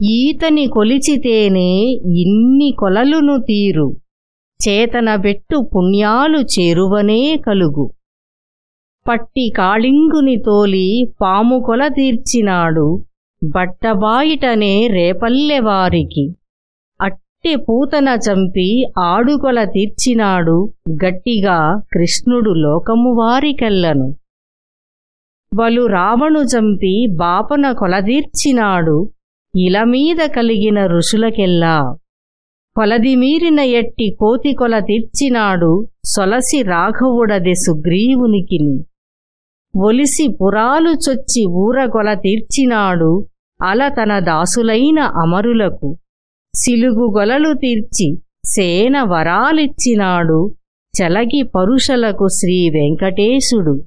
ఈతని కొలిచితేనే ఇన్ని కొలలును తీరు. చేతనబెట్టు పుణ్యాలు చేరువనే కలుగు. పట్టి కాళింగుని తోలి పాము కొల తీర్చినాడు. బట్టబాయిటనే రేపల్లెవారికి అట్టి పూతన చంపి ఆడుకొల తీర్చినాడు గట్టిగా కృష్ణుడు లోకము వారికెల్లను. బలు రావణు చంపి బాపన కొలదీర్చినాడు ఇలమీద కలిగిన ఋషులకెల్లా. కొలదిమీరిన ఎట్టి కోతి కొల తీర్చినాడు సొలసి రాఘవుడది సుగ్రీవునికిని. ఒలిసి పురాలు చొచ్చి ఊరగొల తీర్చినాడు అల తన దాసులైన అమరులకు. సిలుగుగొలలు తీర్చి సేన వరాలిచ్చినాడు చలగి పరుషలకు శ్రీ వెంకటేశుడు.